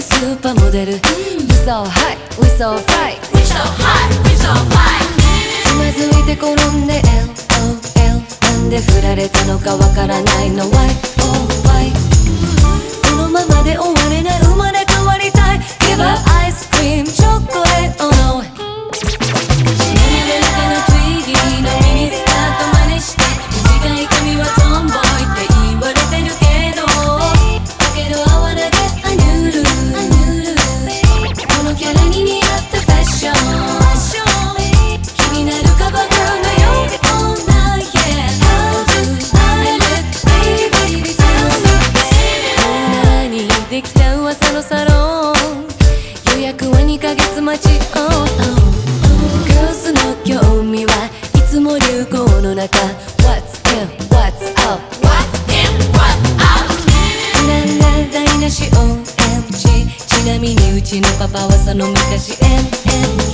でスーパーモデル We so high, we so high We so high, we so high つまずいて転んで LOL なんで振られたのかわからないの Why 待ち Oh oh Girls の興味はいつも流行の中 What's in what's out What's in, what's out なんだ台無し OMG ちなみにうちのパパはその昔 MMG